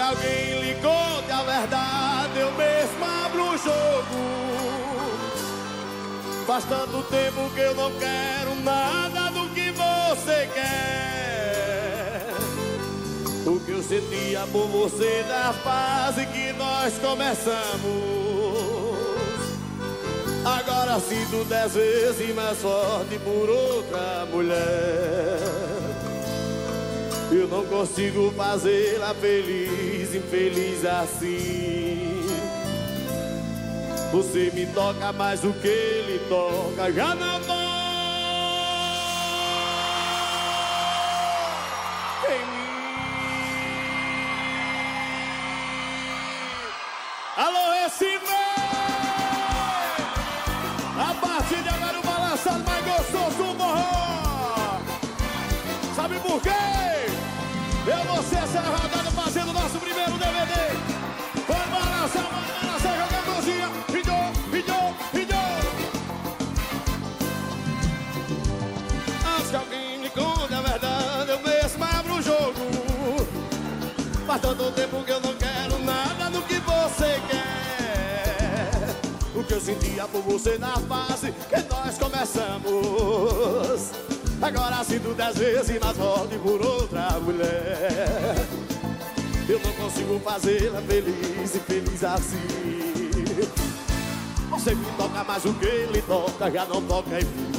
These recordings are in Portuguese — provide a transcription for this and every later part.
alguém lhe conte a verdade, eu mesmo abro o jogo. Faz tanto tempo que eu não quero nada do que você quer. O que eu sentia por você na fase que nós começamos. Agora sinto dez vezes mais forte por outra mulher. Eu não consigo fazê-la feliz, infeliz assim. Você me toca mais do que ele toca, já não toca em mim. Alô, Recife! Eu vou ser essa rodada fazendo nosso primeiro DVD. Vai balançar, vai balançar, joga a mãozinha. Ridou, ridou, ridou. Antes que alguém me conte a verdade, eu mesmo abro o jogo. Faz tanto tempo que eu não quero nada do que você quer. O que eu sentia por você na fase que nós começamos. Agora sinto dez vezes mais forte por outra mulher. Eu não consigo fazê-la feliz e feliz assim. Você me toca mais do que ele toca, já não toca em mim.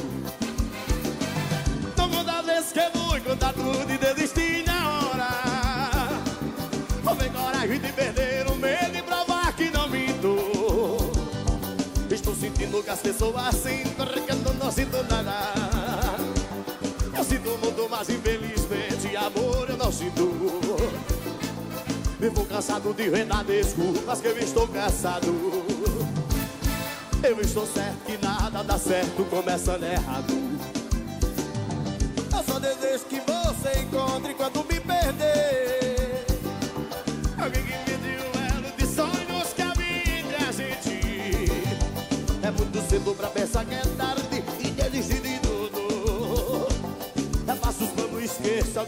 Não conta vezes que vou contar tudo e desistir na hora. Vou ver coragem de perder o medo e provar que não minto. Estou sentindo que as pessoas sentem que eu não sinto nada. Eu sinto muito, mas infelizmente amor eu não sinto. Vivo cansado de rendar desculpas que eu estou cansado. Eu estou certo que nada dá certo começando errado. Eu só desejo que você encontre quando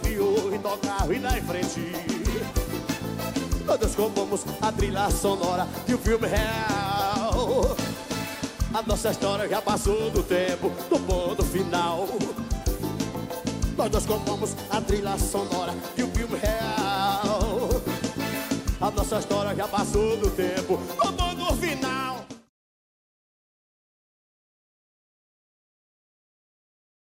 de hoje, tocar e em frente. Todos compomos a trilha sonora de um filme real. A nossa história já passou do tempo, do ponto final. Nós dois compomos a trilha sonora de um filme real. A nossa história já passou do tempo,